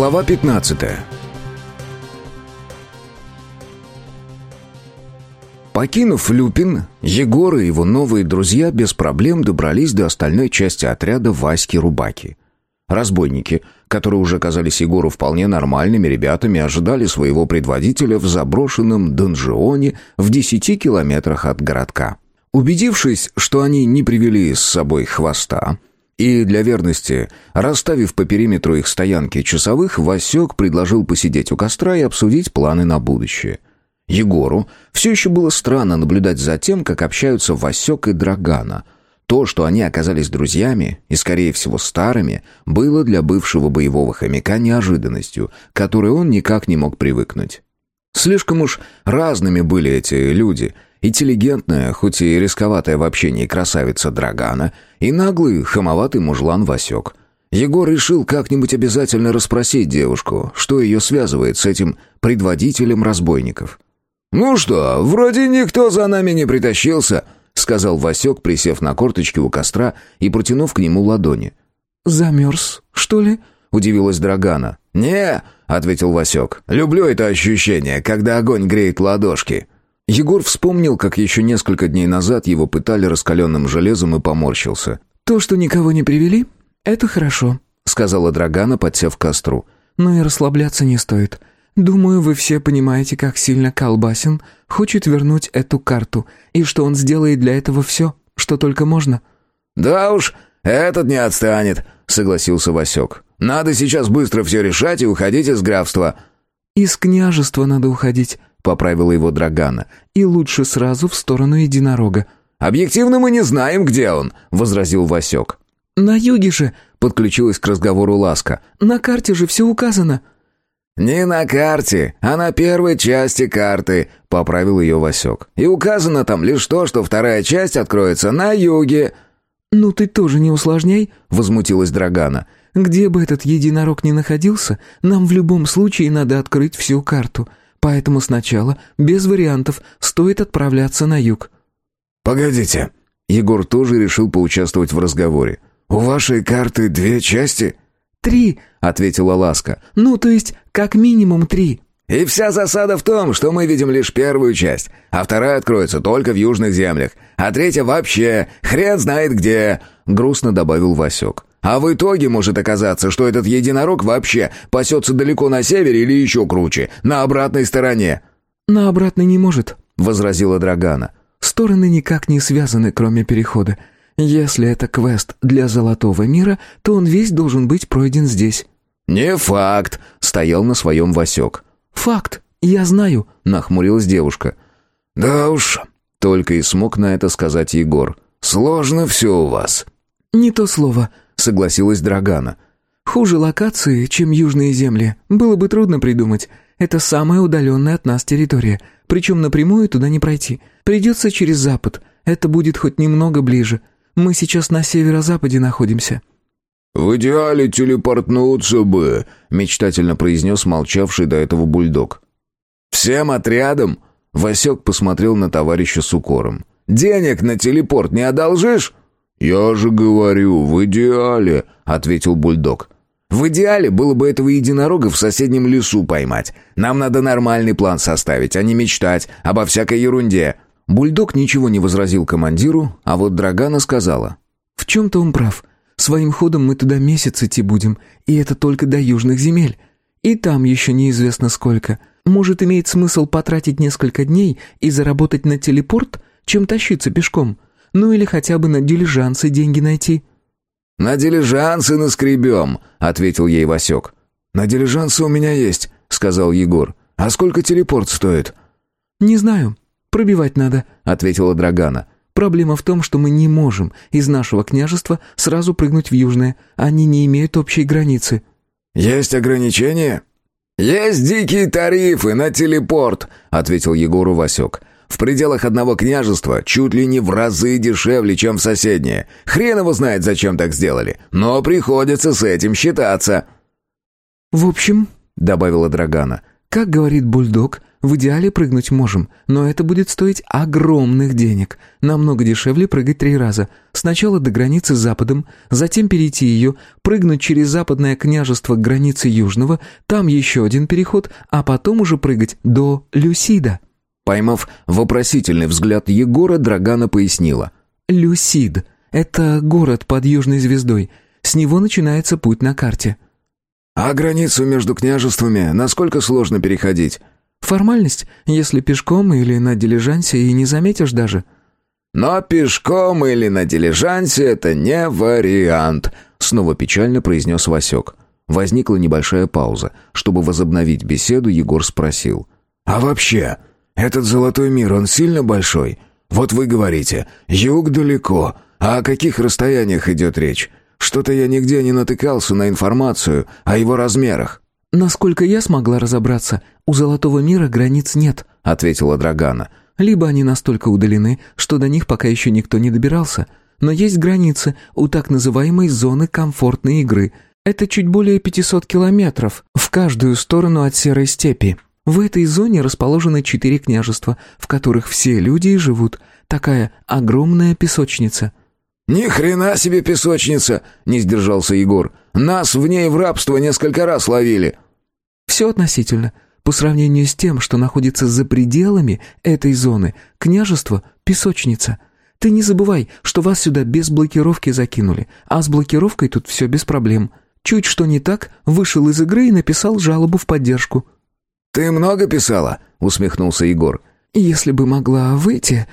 Глава 15 Покинув Люпин, Егор и его новые друзья без проблем добрались до остальной части отряда Васьки-Рубаки. Разбойники, которые уже казались Егору вполне нормальными ребятами, ожидали своего предводителя в заброшенном донжионе в десяти километрах от городка. Убедившись, что они не привели с собой хвоста, и для верности, расставив по периметру их стоянки часовых, Васек предложил посидеть у костра и обсудить планы на будущее. Егору все еще было странно наблюдать за тем, как общаются Васек и Драгана. То, что они оказались друзьями, и, скорее всего, старыми, было для бывшего боевого хомяка неожиданностью, к которой он никак не мог привыкнуть. Слишком уж разными были эти люди — Интеллигентная, хоть и рисковатая в общении красавица Драгана и наглый, хамоватый мужлан Васек. Егор решил как-нибудь обязательно расспросить девушку, что ее связывает с этим предводителем разбойников. «Ну что, вроде никто за нами не притащился», — сказал Васек, присев на корточки у костра и протянув к нему ладони. «Замерз, что ли?» — удивилась Драгана. «Не», — ответил Васек, — «люблю это ощущение, когда огонь греет ладошки». Егор вспомнил, как еще несколько дней назад его пытали раскаленным железом и поморщился. «То, что никого не привели, это хорошо», — сказала Драгана, подсев к костру. «Но и расслабляться не стоит. Думаю, вы все понимаете, как сильно Колбасин хочет вернуть эту карту, и что он сделает для этого все, что только можно». «Да уж, этот не отстанет», — согласился Васек. «Надо сейчас быстро все решать и уходить из графства». «Из княжества надо уходить», — поправила его Драгана. «И лучше сразу в сторону единорога». «Объективно мы не знаем, где он», — возразил Васек. «На юге же», — подключилась к разговору Ласка. «На карте же все указано». «Не на карте, а на первой части карты», — поправил ее Васек. «И указано там лишь то, что вторая часть откроется на юге». «Ну ты тоже не усложняй», — возмутилась Драгана. «Где бы этот единорог ни находился, нам в любом случае надо открыть всю карту. Поэтому сначала, без вариантов, стоит отправляться на юг». «Погодите». Егор тоже решил поучаствовать в разговоре. «У вашей карты две части?» «Три», — ответила Ласка. «Ну, то есть, как минимум три». «И вся засада в том, что мы видим лишь первую часть, а вторая откроется только в южных землях, а третья вообще хрен знает где», — грустно добавил Васек. А в итоге может оказаться, что этот единорог вообще пасется далеко на севере или еще круче, на обратной стороне». «На обратной не может», — возразила Драгана. «Стороны никак не связаны, кроме перехода. Если это квест для Золотого мира, то он весь должен быть пройден здесь». «Не факт», — стоял на своем Васек. «Факт, я знаю», — нахмурилась девушка. «Да уж», — только и смог на это сказать Егор. «Сложно все у вас». «Не то слово», согласилась Драгана. «Хуже локации, чем южные земли, было бы трудно придумать. Это самая удаленная от нас территория, причем напрямую туда не пройти. Придется через запад, это будет хоть немного ближе. Мы сейчас на северо-западе находимся». «В идеале телепортнуться бы», — мечтательно произнес молчавший до этого бульдог. «Всем отрядом?» — Васек посмотрел на товарища с укором. «Денег на телепорт не одолжишь?» «Я же говорю, в идеале», — ответил бульдог. «В идеале было бы этого единорога в соседнем лесу поймать. Нам надо нормальный план составить, а не мечтать обо всякой ерунде». Бульдог ничего не возразил командиру, а вот Драгана сказала. «В чем-то он прав. Своим ходом мы туда месяц идти будем, и это только до южных земель. И там еще неизвестно сколько. Может, имеет смысл потратить несколько дней и заработать на телепорт, чем тащиться пешком?» Ну или хотя бы на дилижансы деньги найти». «На дилижансы наскребем», — ответил ей Васек. «На дилижансы у меня есть», — сказал Егор. «А сколько телепорт стоит?» «Не знаю. Пробивать надо», — ответила Драгана. «Проблема в том, что мы не можем из нашего княжества сразу прыгнуть в Южное. Они не имеют общей границы». «Есть ограничения?» «Есть дикие тарифы на телепорт», — ответил Егору Васек. В пределах одного княжества чуть ли не в разы дешевле, чем в соседнее. Хрен его знает, зачем так сделали. Но приходится с этим считаться». «В общем», — добавила Драгана, — «как говорит бульдог, В идеале прыгнуть можем, но это будет стоить огромных денег. Намного дешевле прыгать три раза. Сначала до границы с Западом, затем перейти ее, прыгнуть через Западное княжество к границе Южного, там еще один переход, а потом уже прыгать до Люсида». Поймав вопросительный взгляд Егора, Драгана пояснила. «Люсид. Это город под Южной звездой. С него начинается путь на карте». «А границу между княжествами насколько сложно переходить?» Формальность, если пешком или на дилижансе и не заметишь даже. Но пешком или на дилижансе это не вариант, снова печально произнес Васек. Возникла небольшая пауза. Чтобы возобновить беседу, Егор спросил. «А вообще, этот золотой мир, он сильно большой? Вот вы говорите, юг далеко, а о каких расстояниях идет речь? Что-то я нигде не натыкался на информацию о его размерах». «Насколько я смогла разобраться, у Золотого мира границ нет», — ответила Драгана. «Либо они настолько удалены, что до них пока еще никто не добирался. Но есть границы у так называемой зоны комфортной игры. Это чуть более 500 километров в каждую сторону от Серой степи. В этой зоне расположены четыре княжества, в которых все люди и живут. Такая огромная песочница». «Ни хрена себе песочница!» — не сдержался Егор. «Нас в ней в рабство несколько раз ловили». «Все относительно. По сравнению с тем, что находится за пределами этой зоны, княжество — песочница. Ты не забывай, что вас сюда без блокировки закинули, а с блокировкой тут все без проблем. Чуть что не так, вышел из игры и написал жалобу в поддержку». «Ты много писала?» — усмехнулся Егор. «Если бы могла выйти,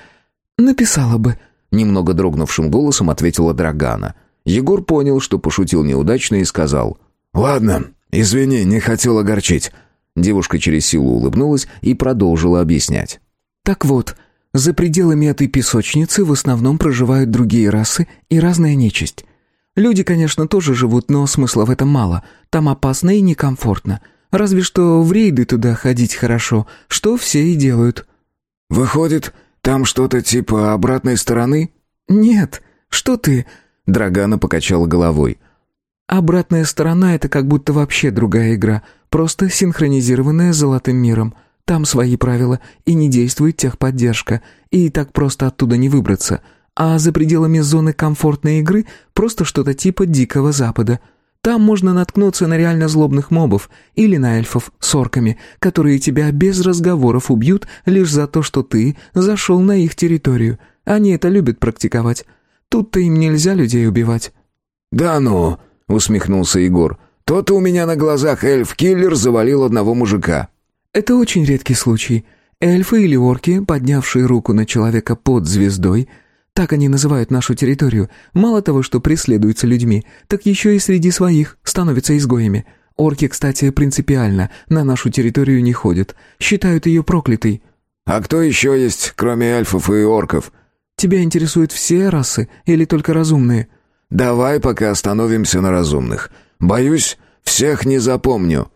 написала бы», Немного дрогнувшим голосом ответила Драгана. Егор понял, что пошутил неудачно и сказал. «Ладно, извини, не хотел огорчить». Девушка через силу улыбнулась и продолжила объяснять. «Так вот, за пределами этой песочницы в основном проживают другие расы и разная нечисть. Люди, конечно, тоже живут, но смысла в этом мало. Там опасно и некомфортно. Разве что в рейды туда ходить хорошо, что все и делают». «Выходит, там что-то типа обратной стороны?» «Нет, что ты...» Драгана покачала головой. «Обратная сторона — это как будто вообще другая игра, просто синхронизированная с золотым миром. Там свои правила, и не действует техподдержка, и так просто оттуда не выбраться. А за пределами зоны комфортной игры просто что-то типа Дикого Запада — там можно наткнуться на реально злобных мобов или на эльфов с орками, которые тебя без разговоров убьют лишь за то, что ты зашел на их территорию. Они это любят практиковать. Тут-то им нельзя людей убивать». «Да ну!» — усмехнулся Егор. «То-то у меня на глазах эльф-киллер завалил одного мужика». «Это очень редкий случай. Эльфы или орки, поднявшие руку на человека под звездой — так они называют нашу территорию. Мало того, что преследуются людьми, так еще и среди своих становятся изгоями. Орки, кстати, принципиально на нашу территорию не ходят. Считают ее проклятой». «А кто еще есть, кроме эльфов и орков?» «Тебя интересуют все расы или только разумные?» «Давай пока остановимся на разумных. Боюсь, всех не запомню».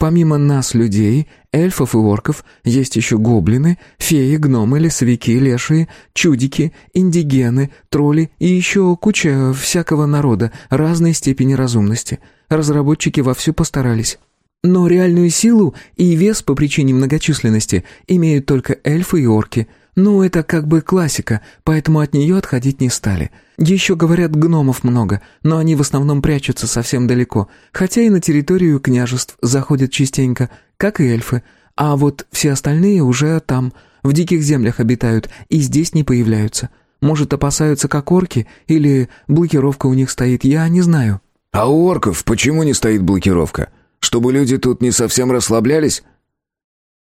Помимо нас, людей, эльфов и орков, есть еще гоблины, феи, гномы, лесовики, лешие, чудики, индигены, тролли и еще куча всякого народа разной степени разумности. Разработчики вовсю постарались. Но реальную силу и вес по причине многочисленности имеют только эльфы и орки – ну, это как бы классика, поэтому от нее отходить не стали. Еще, говорят, гномов много, но они в основном прячутся совсем далеко, хотя и на территорию княжеств заходят частенько, как и эльфы. А вот все остальные уже там, в диких землях обитают и здесь не появляются. Может, опасаются как орки, или блокировка у них стоит, я не знаю». «А у орков почему не стоит блокировка? Чтобы люди тут не совсем расслаблялись?»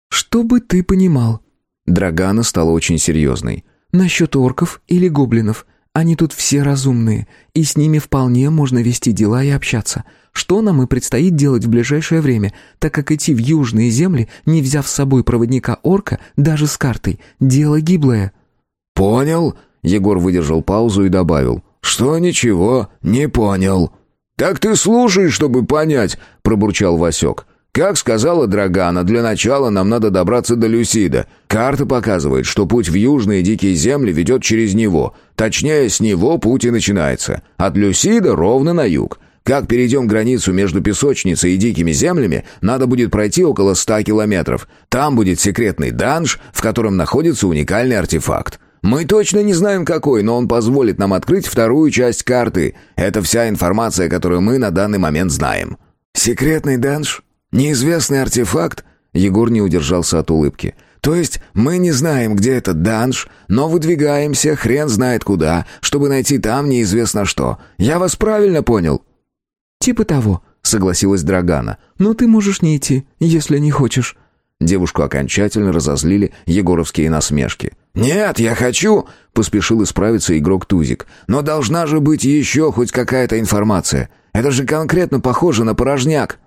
«Чтобы ты понимал», Драгана стала очень серьезной. «Насчет орков или гоблинов. Они тут все разумные, и с ними вполне можно вести дела и общаться. Что нам и предстоит делать в ближайшее время, так как идти в южные земли, не взяв с собой проводника орка, даже с картой, дело гиблое». «Понял?» — Егор выдержал паузу и добавил. «Что ничего, не понял». «Так ты слушай, чтобы понять», — пробурчал Васек. Как сказала Драгана, для начала нам надо добраться до Люсида. Карта показывает, что путь в южные дикие земли ведет через него. Точнее, с него путь и начинается. От Люсида ровно на юг. Как перейдем границу между песочницей и дикими землями, надо будет пройти около ста километров. Там будет секретный данж, в котором находится уникальный артефакт. Мы точно не знаем какой, но он позволит нам открыть вторую часть карты. Это вся информация, которую мы на данный момент знаем». «Секретный данж? Неизвестный артефакт?» Егор не удержался от улыбки. «То есть мы не знаем, где этот данж, но выдвигаемся, хрен знает куда, чтобы найти там неизвестно что. Я вас правильно понял?» «Типа того», — согласилась Драгана. «Но ты можешь не идти, если не хочешь». Девушку окончательно разозлили егоровские насмешки. «Нет, я хочу!» — поспешил исправиться игрок Тузик. «Но должна же быть еще хоть какая-то информация. Это же конкретно похоже на порожняк».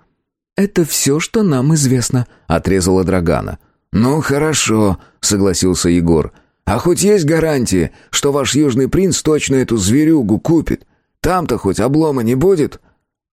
«Это все, что нам известно», — отрезала Драгана. «Ну, хорошо», — согласился Егор. «А хоть есть гарантии, что ваш южный принц точно эту зверюгу купит? Там-то хоть облома не будет?»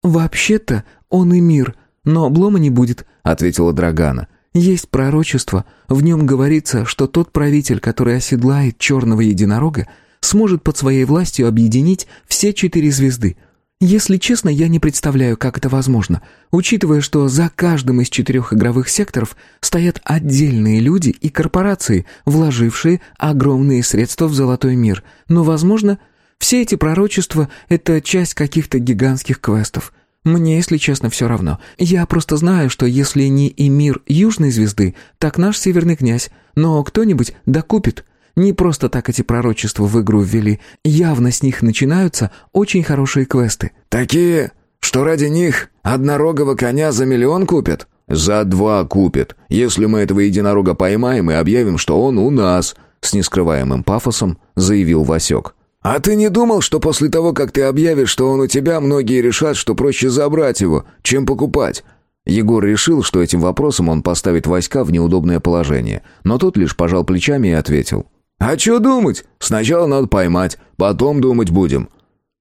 «Вообще-то он и мир, но облома не будет», — ответила Драгана. «Есть пророчество. В нем говорится, что тот правитель, который оседлает черного единорога, сможет под своей властью объединить все четыре звезды — если честно, я не представляю, как это возможно, учитывая, что за каждым из четырех игровых секторов стоят отдельные люди и корпорации, вложившие огромные средства в золотой мир. Но, возможно, все эти пророчества — это часть каких-то гигантских квестов. Мне, если честно, все равно. Я просто знаю, что если не Эмир Южной Звезды, так наш Северный Князь. Но кто-нибудь докупит. Не просто так эти пророчества в игру ввели. Явно с них начинаются очень хорошие квесты. «Такие, что ради них однорогого коня за миллион купят?» «За два купят, если мы этого единорога поймаем и объявим, что он у нас», с нескрываемым пафосом заявил Васек. «А ты не думал, что после того, как ты объявишь, что он у тебя, многие решат, что проще забрать его, чем покупать?» Егор решил, что этим вопросом он поставит войска в неудобное положение, но тот лишь пожал плечами и ответил. «А что думать? Сначала надо поймать, потом думать будем».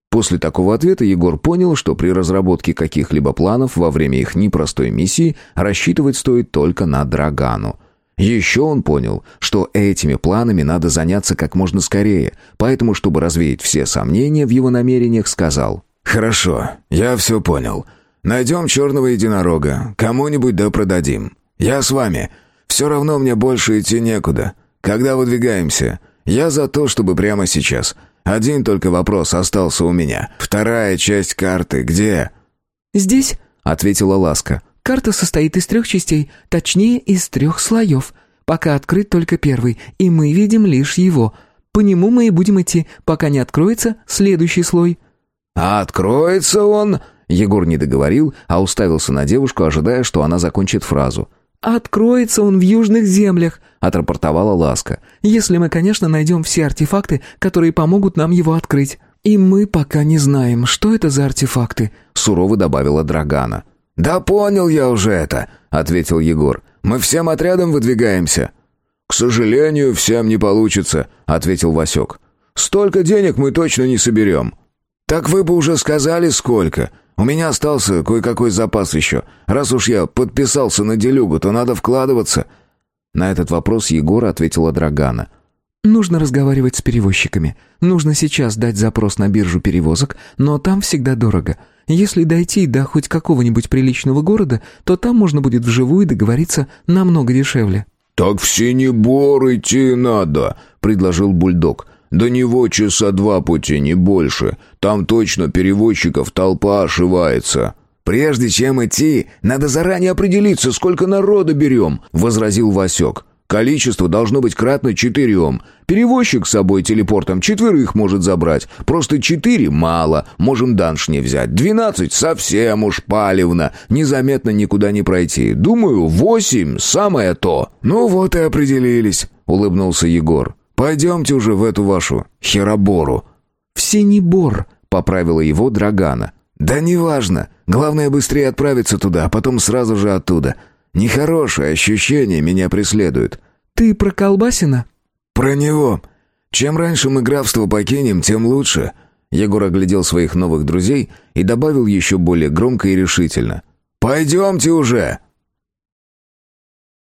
После такого ответа Егор понял, что при разработке каких-либо планов во время их непростой миссии рассчитывать стоит только на Драгану. Еще он понял, что этими планами надо заняться как можно скорее, поэтому, чтобы развеять все сомнения в его намерениях, сказал «Хорошо, я все понял. Найдем черного единорога, кому-нибудь да продадим. Я с вами. Все равно мне больше идти некуда. Когда выдвигаемся? Я за то, чтобы прямо сейчас. Один только вопрос остался у меня. Вторая часть карты где?» «Здесь», — ответила Ласка. «Карта состоит из трех частей, точнее, из трех слоев. Пока открыт только первый, и мы видим лишь его. По нему мы и будем идти, пока не откроется следующий слой». «А откроется он...» Егор не договорил, а уставился на девушку, ожидая, что она закончит фразу. «Откроется он в южных землях», — отрапортовала Ласка. «Если мы, конечно, найдем все артефакты, которые помогут нам его открыть. И мы пока не знаем, что это за артефакты», — сурово добавила Драгана. «Да понял я уже это», — ответил Егор. «Мы всем отрядом выдвигаемся». «К сожалению, всем не получится», — ответил Васек. «Столько денег мы точно не соберем». «Так вы бы уже сказали, сколько. У меня остался кое-какой запас еще. Раз уж я подписался на делюгу, то надо вкладываться». На этот вопрос Егора ответила Драгана. «Нужно разговаривать с перевозчиками. Нужно сейчас дать запрос на биржу перевозок, но там всегда дорого. Если дойти до хоть какого-нибудь приличного города, то там можно будет вживую договориться намного дешевле». «Так в Синебор идти надо», — предложил Бульдог. До него часа два пути, не больше. Там точно перевозчиков толпа ошивается». «Прежде чем идти, надо заранее определиться, сколько народа берем», — возразил Васек. «Количество должно быть кратно четырем. Перевозчик с собой телепортом четверых может забрать. Просто четыре мало, можем данш не взять. Двенадцать совсем уж палевно, незаметно никуда не пройти. Думаю, восемь — самое то». «Ну вот и определились», — улыбнулся Егор. Пойдемте уже в эту вашу херобору». «В Синебор», — поправила его Драгана. «Да неважно. Главное быстрее отправиться туда, а потом сразу же оттуда. Нехорошее ощущение меня преследует». «Ты про Колбасина?» «Про него. Чем раньше мы графство покинем, тем лучше». Егор оглядел своих новых друзей и добавил еще более громко и решительно. «Пойдемте уже!»